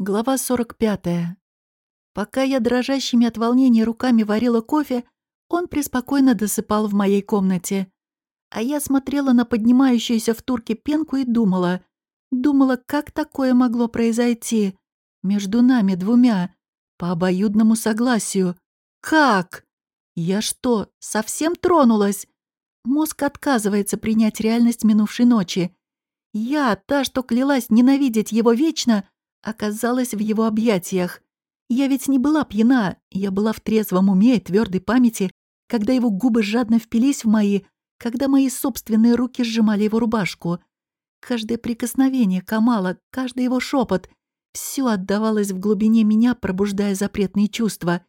Глава 45. Пока я дрожащими от волнения руками варила кофе, он преспокойно досыпал в моей комнате. А я смотрела на поднимающуюся в турке пенку и думала, думала, как такое могло произойти между нами двумя, по обоюдному согласию. Как? Я что, совсем тронулась? Мозг отказывается принять реальность минувшей ночи. Я, та, что клялась ненавидеть его вечно, оказалась в его объятиях. Я ведь не была пьяна, я была в трезвом уме и твердой памяти, когда его губы жадно впились в мои, когда мои собственные руки сжимали его рубашку. Каждое прикосновение Камала, каждый его шепот — все отдавалось в глубине меня, пробуждая запретные чувства.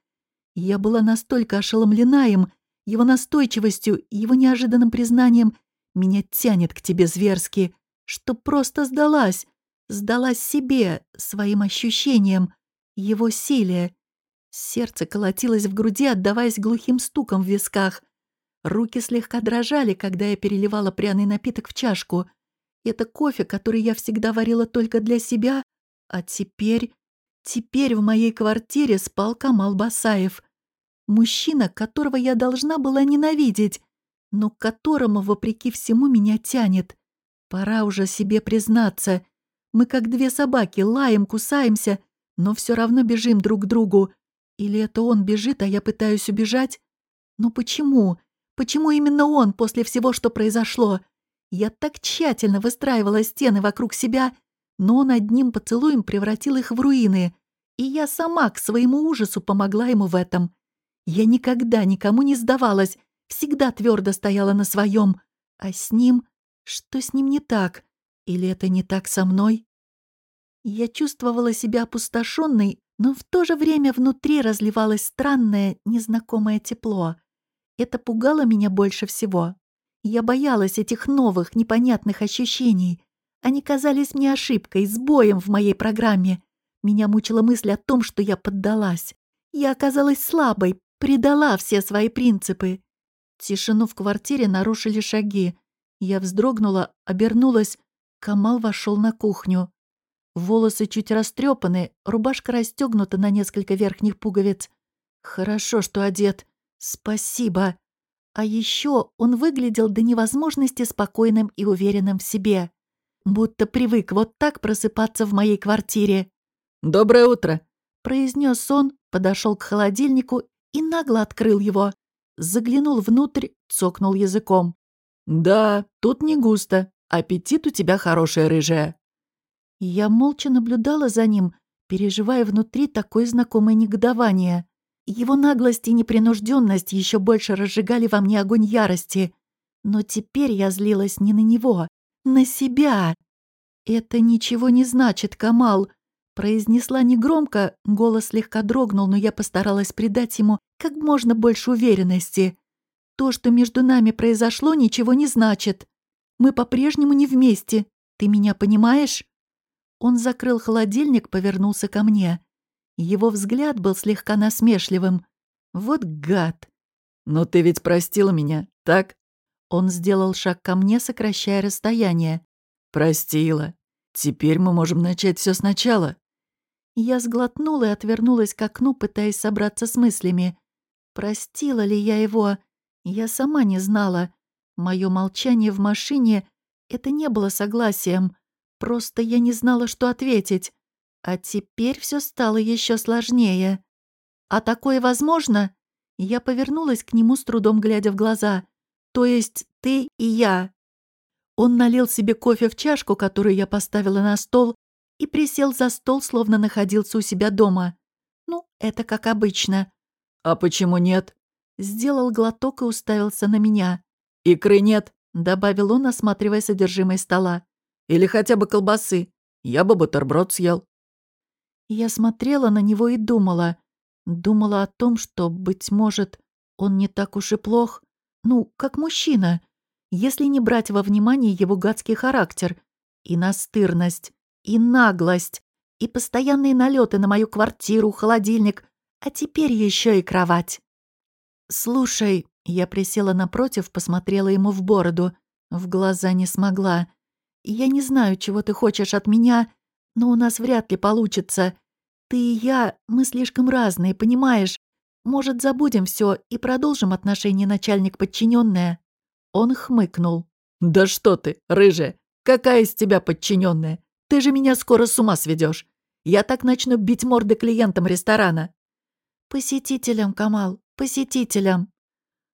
Я была настолько ошеломлена им, его настойчивостью, его неожиданным признанием «меня тянет к тебе зверски», что просто сдалась, сдалась себе, своим ощущениям, его силе. Сердце колотилось в груди, отдаваясь глухим стуком в висках. Руки слегка дрожали, когда я переливала пряный напиток в чашку. Это кофе, который я всегда варила только для себя, а теперь... Теперь в моей квартире спал Камал Басаев. Мужчина, которого я должна была ненавидеть, но к которому, вопреки всему, меня тянет. Пора уже себе признаться. Мы как две собаки, лаем, кусаемся, но все равно бежим друг к другу. Или это он бежит, а я пытаюсь убежать? Но почему? Почему именно он после всего, что произошло? Я так тщательно выстраивала стены вокруг себя, но он одним поцелуем превратил их в руины, и я сама к своему ужасу помогла ему в этом. Я никогда никому не сдавалась, всегда твердо стояла на своем. А с ним... Что с ним не так? Или это не так со мной? Я чувствовала себя опустошенной, но в то же время внутри разливалось странное, незнакомое тепло. Это пугало меня больше всего. Я боялась этих новых, непонятных ощущений. Они казались мне ошибкой, сбоем в моей программе. Меня мучила мысль о том, что я поддалась. Я оказалась слабой, предала все свои принципы. Тишину в квартире нарушили шаги. Я вздрогнула, обернулась. Камал вошел на кухню. Волосы чуть растрепаны, рубашка расстегнута на несколько верхних пуговиц. Хорошо, что одет. Спасибо. А еще он выглядел до невозможности спокойным и уверенным в себе. Будто привык вот так просыпаться в моей квартире. «Доброе утро», — произнес он, подошел к холодильнику и нагло открыл его. Заглянул внутрь, цокнул языком. «Да, тут не густо. Аппетит у тебя хороший, рыжая». Я молча наблюдала за ним, переживая внутри такое знакомое негодование. Его наглость и непринужденность еще больше разжигали во мне огонь ярости. Но теперь я злилась не на него, на себя. «Это ничего не значит, Камал», — произнесла негромко, голос слегка дрогнул, но я постаралась придать ему как можно больше уверенности. «То, что между нами произошло, ничего не значит. Мы по-прежнему не вместе. Ты меня понимаешь?» Он закрыл холодильник, повернулся ко мне. Его взгляд был слегка насмешливым. «Вот гад!» «Но ты ведь простила меня, так?» Он сделал шаг ко мне, сокращая расстояние. «Простила. Теперь мы можем начать все сначала». Я сглотнула и отвернулась к окну, пытаясь собраться с мыслями. Простила ли я его? Я сама не знала. Мое молчание в машине — это не было согласием. Просто я не знала, что ответить. А теперь все стало еще сложнее. «А такое возможно?» Я повернулась к нему с трудом, глядя в глаза. «То есть ты и я?» Он налил себе кофе в чашку, которую я поставила на стол, и присел за стол, словно находился у себя дома. Ну, это как обычно. «А почему нет?» Сделал глоток и уставился на меня. «Икры нет», — добавил он, осматривая содержимое стола. Или хотя бы колбасы. Я бы бутерброд съел». Я смотрела на него и думала. Думала о том, что, быть может, он не так уж и плох. Ну, как мужчина. Если не брать во внимание его гадский характер. И настырность. И наглость. И постоянные налеты на мою квартиру, холодильник. А теперь еще и кровать. «Слушай», — я присела напротив, посмотрела ему в бороду. В глаза не смогла. Я не знаю, чего ты хочешь от меня, но у нас вряд ли получится. Ты и я, мы слишком разные, понимаешь? Может, забудем все и продолжим отношения начальник-подчиненная?» Он хмыкнул. «Да что ты, рыжая, какая из тебя подчиненная? Ты же меня скоро с ума сведешь. Я так начну бить морды клиентам ресторана». «Посетителям, Камал, посетителям».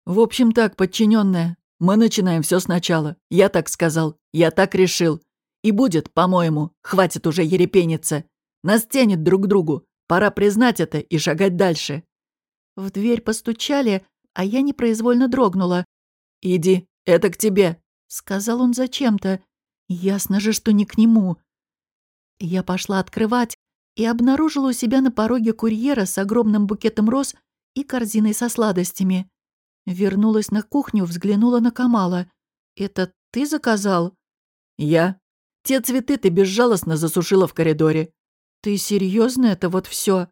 «В общем так, подчиненная, мы начинаем все сначала. Я так сказал, я так решил. И будет, по-моему, хватит уже ерепениться. Нас тянет друг к другу. Пора признать это и шагать дальше». В дверь постучали, а я непроизвольно дрогнула. «Иди, это к тебе», — сказал он зачем-то. Ясно же, что не к нему. Я пошла открывать и обнаружила у себя на пороге курьера с огромным букетом роз и корзиной со сладостями. Вернулась на кухню, взглянула на Камала. «Это ты заказал?» «Я. Те цветы ты безжалостно засушила в коридоре». «Ты серьезно это вот все?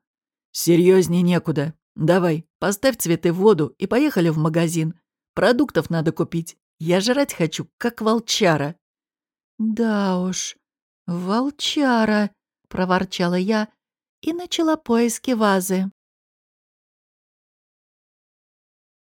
Серьезнее некуда. Давай, поставь цветы в воду и поехали в магазин. Продуктов надо купить. Я жрать хочу, как волчара». «Да уж, волчара», — проворчала я и начала поиски вазы.